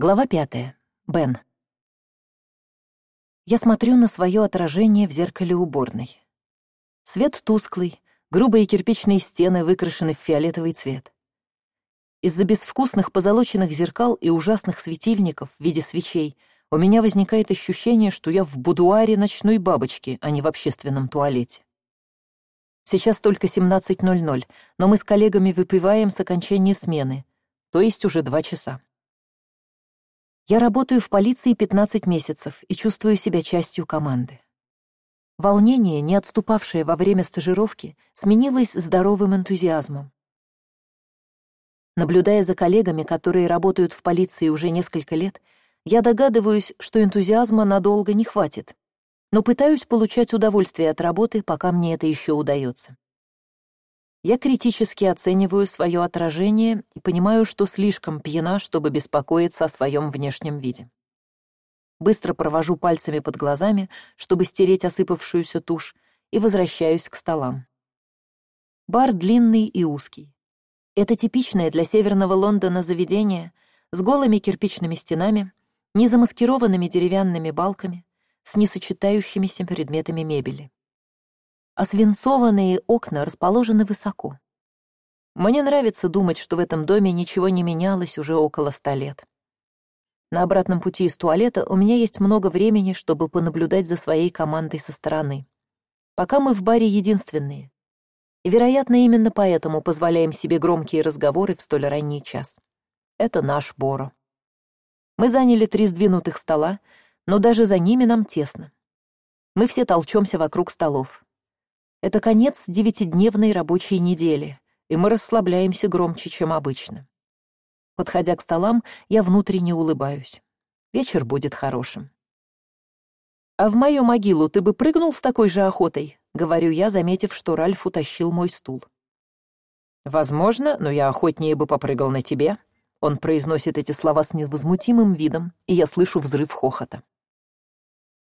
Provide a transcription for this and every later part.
Глава пятая. Бен. Я смотрю на свое отражение в зеркале уборной. Свет тусклый, грубые кирпичные стены выкрашены в фиолетовый цвет. Из-за безвкусных позолоченных зеркал и ужасных светильников в виде свечей у меня возникает ощущение, что я в будуаре ночной бабочки, а не в общественном туалете. Сейчас только 17.00, но мы с коллегами выпиваем с окончания смены, то есть уже два часа. Я работаю в полиции 15 месяцев и чувствую себя частью команды. Волнение, не отступавшее во время стажировки, сменилось здоровым энтузиазмом. Наблюдая за коллегами, которые работают в полиции уже несколько лет, я догадываюсь, что энтузиазма надолго не хватит, но пытаюсь получать удовольствие от работы, пока мне это еще удается. Я критически оцениваю свое отражение и понимаю, что слишком пьяна, чтобы беспокоиться о своем внешнем виде. Быстро провожу пальцами под глазами, чтобы стереть осыпавшуюся тушь, и возвращаюсь к столам. Бар длинный и узкий. Это типичное для северного Лондона заведение с голыми кирпичными стенами, незамаскированными деревянными балками, с несочетающимися предметами мебели а свинцованные окна расположены высоко. Мне нравится думать, что в этом доме ничего не менялось уже около ста лет. На обратном пути из туалета у меня есть много времени, чтобы понаблюдать за своей командой со стороны. Пока мы в баре единственные. Вероятно, именно поэтому позволяем себе громкие разговоры в столь ранний час. Это наш Боро. Мы заняли три сдвинутых стола, но даже за ними нам тесно. Мы все толчемся вокруг столов. Это конец девятидневной рабочей недели, и мы расслабляемся громче, чем обычно. Подходя к столам, я внутренне улыбаюсь. Вечер будет хорошим. «А в мою могилу ты бы прыгнул с такой же охотой?» — говорю я, заметив, что Ральф утащил мой стул. «Возможно, но я охотнее бы попрыгал на тебе». Он произносит эти слова с невозмутимым видом, и я слышу взрыв хохота.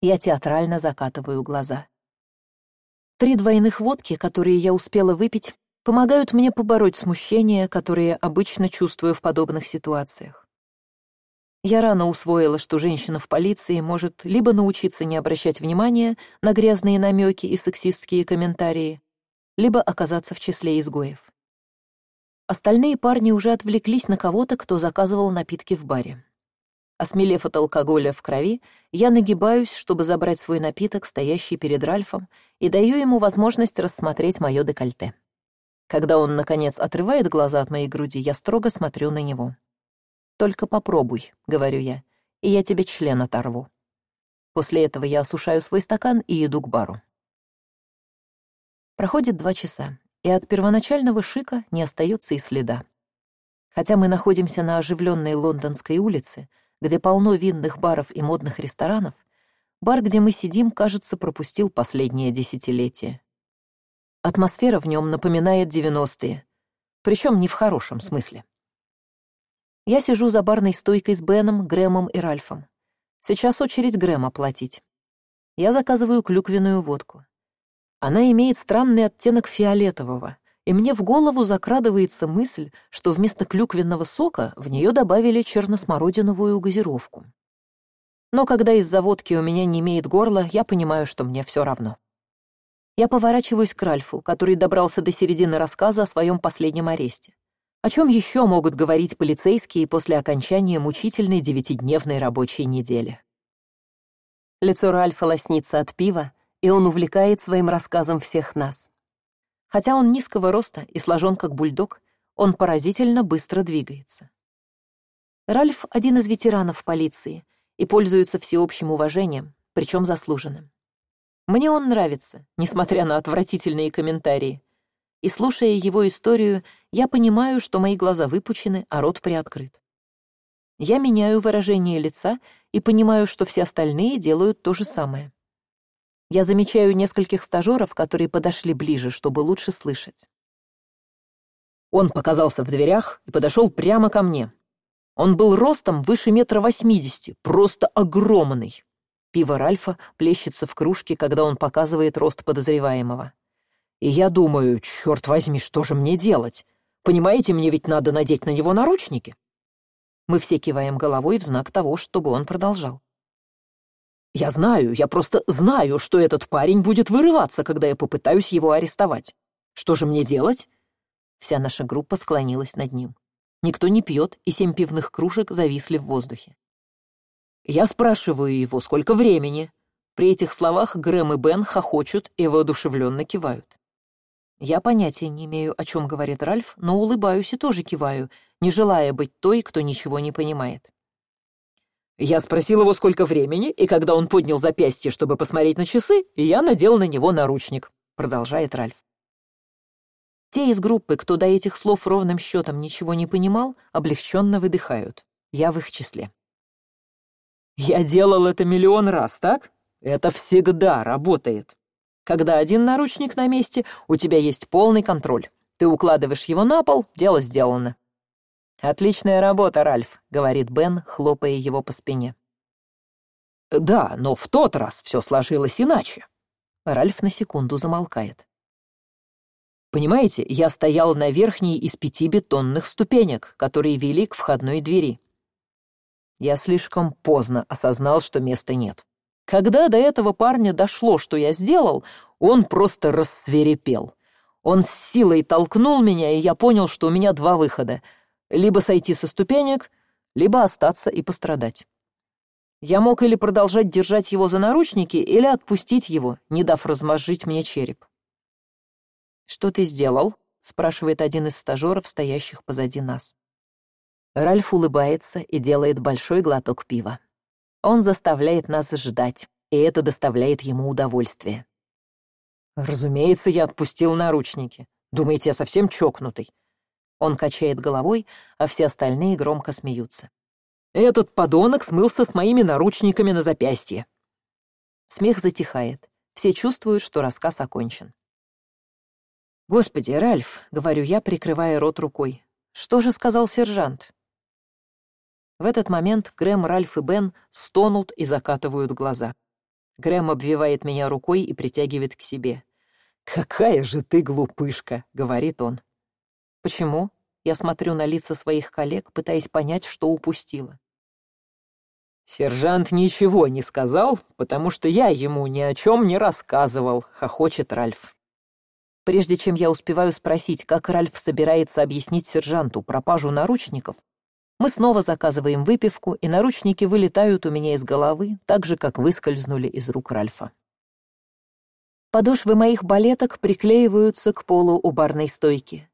Я театрально закатываю глаза. Три двойных водки, которые я успела выпить, помогают мне побороть смущение, которое обычно чувствую в подобных ситуациях. Я рано усвоила, что женщина в полиции может либо научиться не обращать внимания на грязные намеки и сексистские комментарии, либо оказаться в числе изгоев. Остальные парни уже отвлеклись на кого-то, кто заказывал напитки в баре. Осмелев от алкоголя в крови, я нагибаюсь, чтобы забрать свой напиток, стоящий перед Ральфом, и даю ему возможность рассмотреть мое декольте. Когда он, наконец, отрывает глаза от моей груди, я строго смотрю на него. «Только попробуй», — говорю я, — «и я тебе член оторву». После этого я осушаю свой стакан и иду к бару. Проходит два часа, и от первоначального шика не остается и следа. Хотя мы находимся на оживленной лондонской улице, где полно винных баров и модных ресторанов, бар, где мы сидим, кажется, пропустил последнее десятилетие. Атмосфера в нем напоминает девяностые, причем не в хорошем смысле. Я сижу за барной стойкой с Беном, Грэмом и Ральфом. Сейчас очередь Грэма платить. Я заказываю клюквенную водку. Она имеет странный оттенок фиолетового, и мне в голову закрадывается мысль, что вместо клюквенного сока в нее добавили черносмородиновую газировку. Но когда из-за водки у меня не имеет горла, я понимаю, что мне все равно. Я поворачиваюсь к Ральфу, который добрался до середины рассказа о своем последнем аресте. О чем еще могут говорить полицейские после окончания мучительной девятидневной рабочей недели? Лицо Ральфа лоснится от пива, и он увлекает своим рассказом всех нас. Хотя он низкого роста и сложен как бульдог, он поразительно быстро двигается. Ральф — один из ветеранов полиции и пользуется всеобщим уважением, причем заслуженным. Мне он нравится, несмотря на отвратительные комментарии. И слушая его историю, я понимаю, что мои глаза выпучены, а рот приоткрыт. Я меняю выражение лица и понимаю, что все остальные делают то же самое. Я замечаю нескольких стажеров, которые подошли ближе, чтобы лучше слышать. Он показался в дверях и подошел прямо ко мне. Он был ростом выше метра восьмидесяти, просто огромный. Пиво Ральфа плещется в кружке, когда он показывает рост подозреваемого. И я думаю, черт возьми, что же мне делать? Понимаете, мне ведь надо надеть на него наручники. Мы все киваем головой в знак того, чтобы он продолжал. «Я знаю, я просто знаю, что этот парень будет вырываться, когда я попытаюсь его арестовать. Что же мне делать?» Вся наша группа склонилась над ним. Никто не пьет, и семь пивных кружек зависли в воздухе. Я спрашиваю его, сколько времени. При этих словах Грэм и Бен хохочут и воодушевленно кивают. Я понятия не имею, о чем говорит Ральф, но улыбаюсь и тоже киваю, не желая быть той, кто ничего не понимает. Я спросил его, сколько времени, и когда он поднял запястье, чтобы посмотреть на часы, я надел на него наручник, продолжает Ральф. Те из группы, кто до этих слов ровным счетом ничего не понимал, облегченно выдыхают. Я в их числе. Я делал это миллион раз, так? Это всегда работает. Когда один наручник на месте, у тебя есть полный контроль. Ты укладываешь его на пол, дело сделано. «Отличная работа, Ральф», — говорит Бен, хлопая его по спине. «Да, но в тот раз все сложилось иначе». Ральф на секунду замолкает. Понимаете, я стоял на верхней из пяти бетонных ступенек, которые вели к входной двери. Я слишком поздно осознал, что места нет. Когда до этого парня дошло, что я сделал, он просто рассверепел. Он с силой толкнул меня, и я понял, что у меня два выхода — либо сойти со ступенек, либо остаться и пострадать. Я мог или продолжать держать его за наручники, или отпустить его, не дав размозжить мне череп. «Что ты сделал?» — спрашивает один из стажеров, стоящих позади нас. Ральф улыбается и делает большой глоток пива. Он заставляет нас ждать, и это доставляет ему удовольствие. «Разумеется, я отпустил наручники. Думаете, я совсем чокнутый?» Он качает головой, а все остальные громко смеются. «Этот подонок смылся с моими наручниками на запястье». Смех затихает. Все чувствуют, что рассказ окончен. «Господи, Ральф», — говорю я, прикрывая рот рукой, — «что же сказал сержант?» В этот момент Грэм, Ральф и Бен стонут и закатывают глаза. Грэм обвивает меня рукой и притягивает к себе. «Какая же ты глупышка!» — говорит он. «Почему?» Я смотрю на лица своих коллег, пытаясь понять, что упустила. «Сержант ничего не сказал, потому что я ему ни о чем не рассказывал», — хохочет Ральф. Прежде чем я успеваю спросить, как Ральф собирается объяснить сержанту пропажу наручников, мы снова заказываем выпивку, и наручники вылетают у меня из головы, так же, как выскользнули из рук Ральфа. Подошвы моих балеток приклеиваются к полу у барной стойки,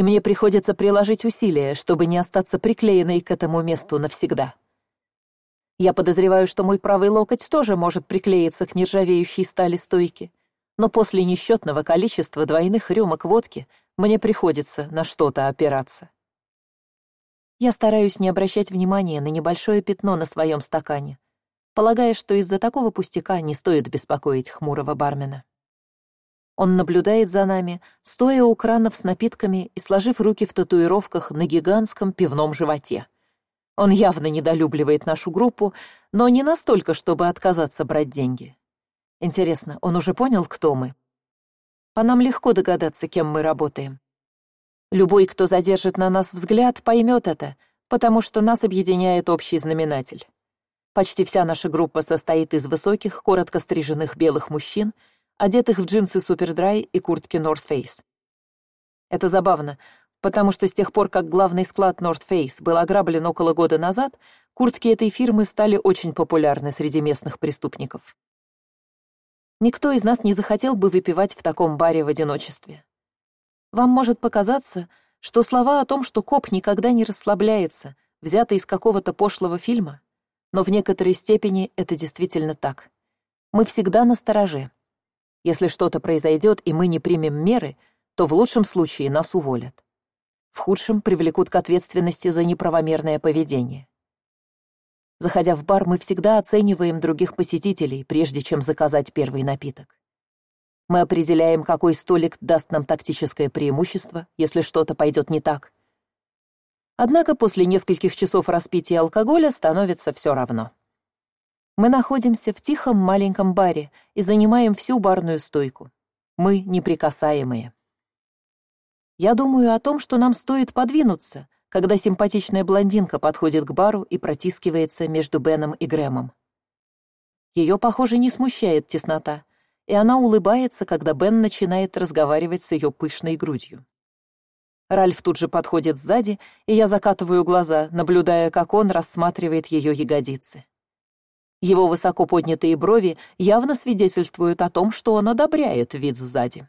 и мне приходится приложить усилия, чтобы не остаться приклеенной к этому месту навсегда. Я подозреваю, что мой правый локоть тоже может приклеиться к нержавеющей стали стойки, но после несчетного количества двойных рюмок водки мне приходится на что-то опираться. Я стараюсь не обращать внимания на небольшое пятно на своем стакане, полагая, что из-за такого пустяка не стоит беспокоить хмурого бармена. Он наблюдает за нами, стоя у кранов с напитками и сложив руки в татуировках на гигантском пивном животе. Он явно недолюбливает нашу группу, но не настолько, чтобы отказаться брать деньги. Интересно, он уже понял, кто мы? По нам легко догадаться, кем мы работаем. Любой, кто задержит на нас взгляд, поймет это, потому что нас объединяет общий знаменатель. Почти вся наша группа состоит из высоких, коротко стриженных белых мужчин, одетых в джинсы Супердрай и куртки North Face. Это забавно, потому что с тех пор, как главный склад North Face был ограблен около года назад, куртки этой фирмы стали очень популярны среди местных преступников. Никто из нас не захотел бы выпивать в таком баре в одиночестве. Вам может показаться, что слова о том, что коп никогда не расслабляется, взяты из какого-то пошлого фильма, но в некоторой степени это действительно так. Мы всегда на стороже. Если что-то произойдет, и мы не примем меры, то в лучшем случае нас уволят. В худшем привлекут к ответственности за неправомерное поведение. Заходя в бар, мы всегда оцениваем других посетителей, прежде чем заказать первый напиток. Мы определяем, какой столик даст нам тактическое преимущество, если что-то пойдет не так. Однако после нескольких часов распития алкоголя становится все равно. Мы находимся в тихом маленьком баре и занимаем всю барную стойку. Мы неприкасаемые. Я думаю о том, что нам стоит подвинуться, когда симпатичная блондинка подходит к бару и протискивается между беном и грэмом ее похоже не смущает теснота и она улыбается когда бен начинает разговаривать с ее пышной грудью ральф тут же подходит сзади и я закатываю глаза наблюдая как он рассматривает ее ягодицы его высоко поднятые брови явно свидетельствуют о том что он одобряет вид сзади.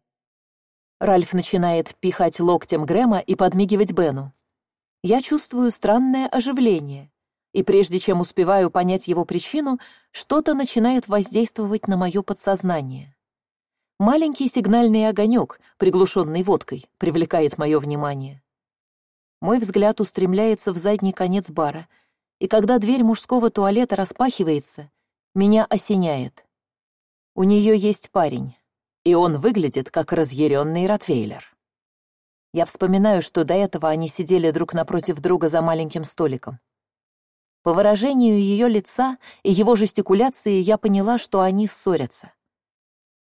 Ральф начинает пихать локтем грэма и подмигивать бену. Я чувствую странное оживление и прежде чем успеваю понять его причину что то начинает воздействовать на мое подсознание. Маленький сигнальный огонек приглушенный водкой привлекает мое внимание. Мой взгляд устремляется в задний конец бара и когда дверь мужского туалета распахивается меня осеняет. У нее есть парень и он выглядит как разъяренный ротвейлер. Я вспоминаю что до этого они сидели друг напротив друга за маленьким столиком. По выражению ее лица и его жестикуляции я поняла что они ссорятся.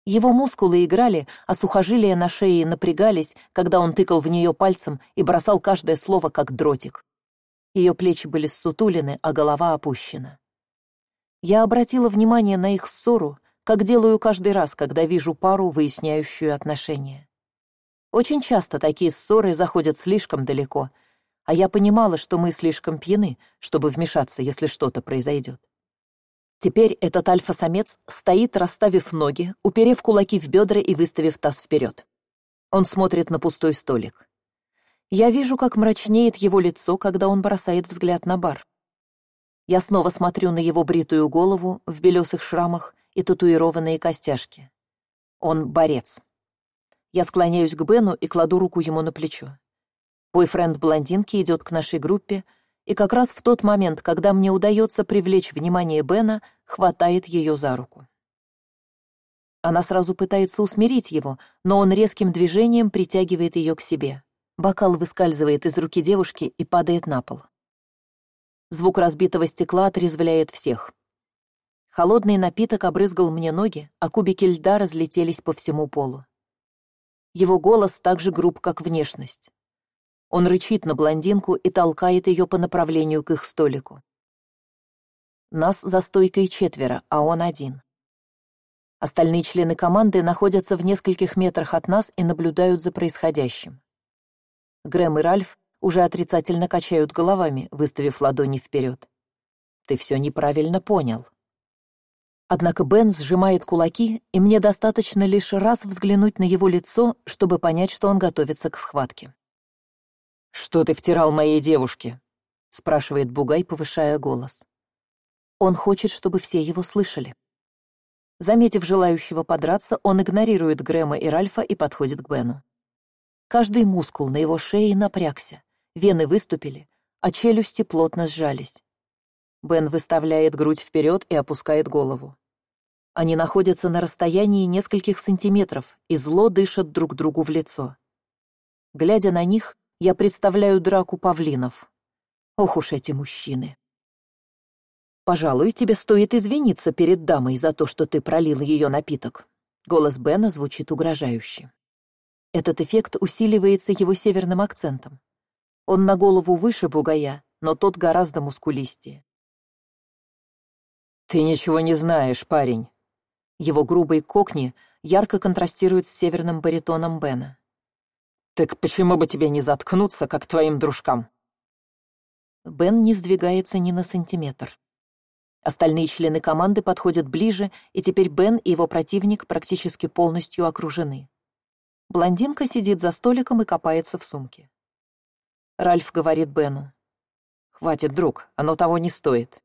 Его мускулы играли а сухожилия на шее напрягались когда он тыкал в нее пальцем и бросал каждое слово как дротик ее плечи были ссутулены а голова опущена. Я обратила внимание на их ссору как делаю каждый раз когда вижу пару выясняющую отношения. Очень часто такие ссоры заходят слишком далеко а я понимала что мы слишком пьяны чтобы вмешаться если что то произойдет теперь этот альфа самец стоит расставив ноги уперев кулаки в бедра и выставив таз вперед он смотрит на пустой столик я вижу как мрачнеет его лицо когда он бросает взгляд на бар. Я снова смотрю на его бритую голову в белесых шрамах и татуированные костяшки. Он борец. Я склоняюсь к бену и кладу руку ему на плечо. Бойфренд блондинки идет к нашей группе и как раз в тот момент когда мне удается привлечь внимание бена хватает ее за руку. Она сразу пытается усмирить его но он резким движением притягивает ее к себе бокал выскальзывает из руки девушки и падает на пол. Звук разбитого стекла отрезвляет всех. Холодный напиток обрызгал мне ноги а кубики льда разлетелись по всему полу. Его голос так же груб как внешность. Он рычит на блондинку и толкает ее по направлению к их столику. Нас за стойкой четверо а он один. Остальные члены команды находятся в нескольких метрах от нас и наблюдают за происходящим грэм и ральф уже отрицательно качают головами выставив ладони вперед. Ты все неправильно понял однако бен сжимает кулаки и мне достаточно лишь раз взглянуть на его лицо чтобы понять что он готовится к схватке. Что ты втирал моей девушке спрашивает бугай повышая голос. Он хочет чтобы все его слышали заметив желающего подраться он игнорирует грэма и ральфа и подходит к бену каждый мускул на его шее напрягся вены выступили а челюсти плотно сжались. Бен выставляет грудь вперед и опускает голову. Они находятся на расстоянии нескольких сантиметров и зло дышат друг другу в лицо. Глядя на них я представляю драку павлинов. Ох уж эти мужчины. Пожалуй тебе стоит извиниться перед дамой за то что ты пролил ее напиток голос бена звучит угрожающе этот эффект усиливается его северным акцентом. Он на голову выше бугая но тот гораздо мускулистее. Ты ничего не знаешь парень его грубый кокни ярко контрастирует с северным баритоном бена. Так почему бы тебе не заткнуться как твоим дружкам? Бен не сдвигается ни на сантиметр. Остальные члены команды подходят ближе и теперь бен и его противник практически полностью окружены блондинка сидит за столиком и копается в сумке. Ральф говорит бену. Хватит друг оно того не стоит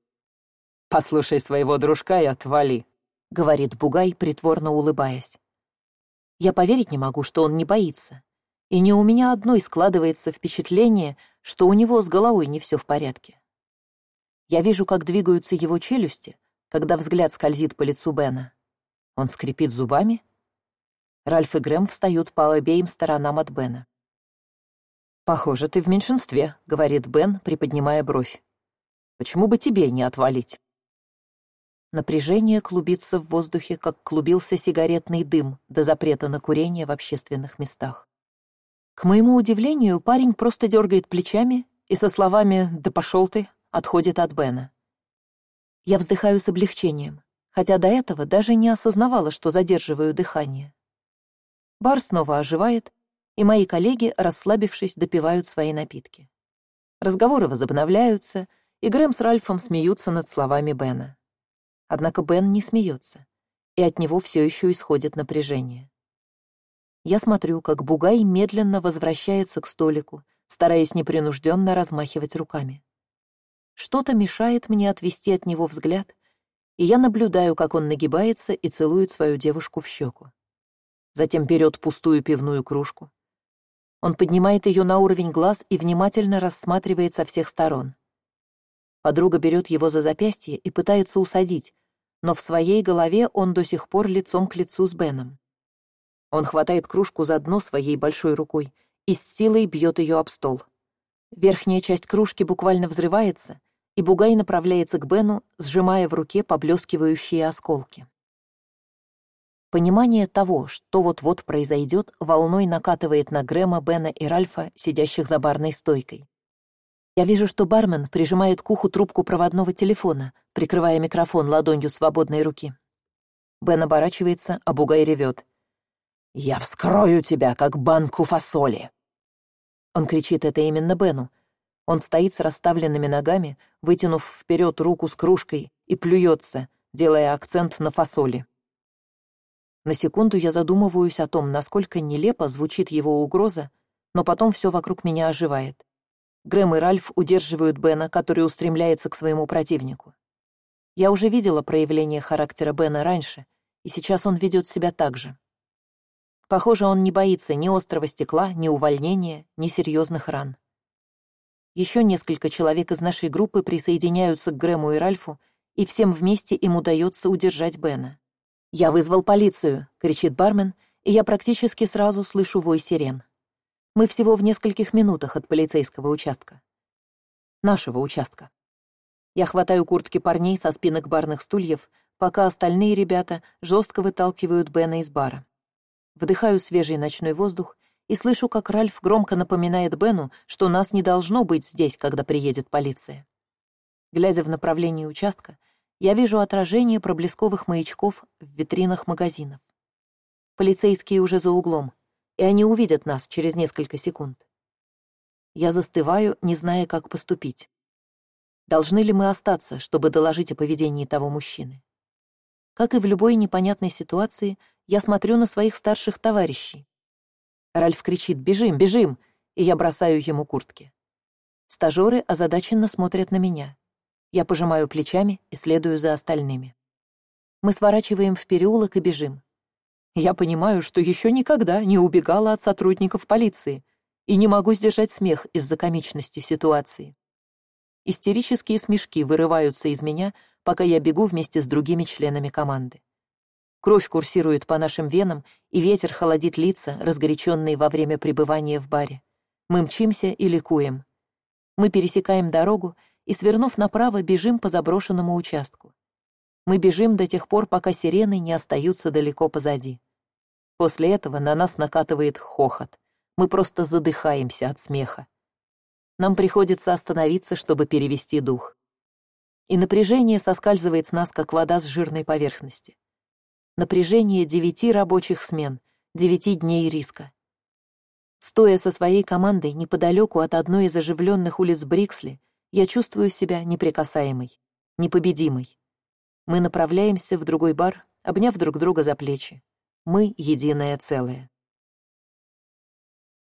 послушай своего дружка и отвали говорит бугай притворно улыбаясь. Я поверить не могу что он не боится. И не у меня одной складывается впечатление что у него с головой не все в порядке я вижу как двигаются его челюсти когда взгляд скользит по лицу бена. Он скрипит зубами ральф и грэм встают по обеим сторонам от бена похоже ты в меньшинстве говорит бен приподнимая бровь почему бы тебе не отвалить напряжение клубится в воздухе как клубился сигаретный дым до запрета на курение в общественных местах к моему удивлению парень просто дергает плечами и со словами «да пошел ты» отходит от Бена. Я вздыхаю с облегчением, хотя до этого даже не осознавала, что задерживаю дыхание. Бар снова оживает, и мои коллеги, расслабившись, допивают свои напитки. Разговоры возобновляются, и Грэм с Ральфом смеются над словами Бена. Однако Бен не смеется, и от него все еще исходит напряжение. Я смотрю, как Бугай медленно возвращается к столику, стараясь непринужденно размахивать руками. Что-то мешает мне отвести от него взгляд, и я наблюдаю, как он нагибается и целует свою девушку в щеку. Затем берет пустую пивную кружку. Он поднимает ее на уровень глаз и внимательно рассматривает со всех сторон. Подруга берет его за запястье и пытается усадить, но в своей голове он до сих пор лицом к лицу с Беном. Он хватает кружку за дно своей большой рукой и с силой бьет ее об стол. Верхняя часть кружки буквально взрывается, и бугай направляется к бену сжимая в руке поблескивающие осколки понимание того что вот вот произойдет волной накатывает на грэма бена и ральфа сидящих за барной стойкой. Я вижу что бармен прижимает к уху трубку проводного телефона прикрывая микрофон ладонью свободной руки. Бен оборачивается а бугай ревет я вскрою тебя как банку фасоли! Он кричит это именно бену. Он стоит с расставленными ногами вытянув вперед руку с кружкой и плюется делая акцент на фасоли на секунду я задумываюсь о том насколько нелепо звучит его угроза но потом все вокруг меня оживает. Грэм и ральф удерживают бена который устремляется к своему противнику. Я уже видела проявление характера бена раньше и сейчас он ведет себя так же. Похоже он не боится ни острого стекла ни увольнения ни серьезных ран. Еще несколько человек из нашей группы присоединяются к грэму и ральфу и всем вместе им удается удержать бена я вызвал полицию кричит бармен и я практически сразу слышу вой сирен. Мы всего в нескольких минутах от полицейского участка. Нашего участка. Я хватаю куртки парней со спинок барных стульев пока остальные ребята жестко выталкивают бена из бара. Вдыхаю свежий ночной воздух и слышу как ральф громко напоминает бену что нас не должно быть здесь когда приедет полиция. Глядя в направлении участка я вижу отражение проблесковых маячков в витринах магазинов. Полицейские уже за углом и они увидят нас через несколько секунд. Я застываю не зная как поступить. Должны ли мы остаться чтобы доложить о поведении того мужчины? Как и в любой непонятной ситуации я смотрю на своих старших товарищей. Ральф кричит бежим бежим! И я бросаю ему куртки. Стажеры озадаченно смотрят на меня я пожимаю плечами и следую за остальными. Мы сворачиваем в переулок и бежим. Я понимаю что еще никогда не убегала от сотрудников полиции и не могу сдержать смех из за комичности ситуации. Истерические смешки вырываются из меня пока я бегу вместе с другими членами команды. Кровь курсирует по нашим венам и ветер холодит лица разгоряченные во время пребывания в баре. Мы мчимся и ликуем. Мы пересекаем дорогу и свернув направо бежим по заброшенному участку. Мы бежим до тех пор пока сирены не остаются далеко позади. После этого на нас накатывает хохот. Мы просто задыхаемся от смеха. Нам приходится остановиться чтобы перевести дух. И напряжение соскальзывает с нас как вода с жирной поверхности. Напряжение девяти рабочих смен девяти дней риска. Стоя со своей командой неподалеку от одной из оживленных улиц бриксли я чувствую себя неприкасаемой непобедимой. Мы направляемся в другой бар обняв друг друга за плечи. Мы единое целое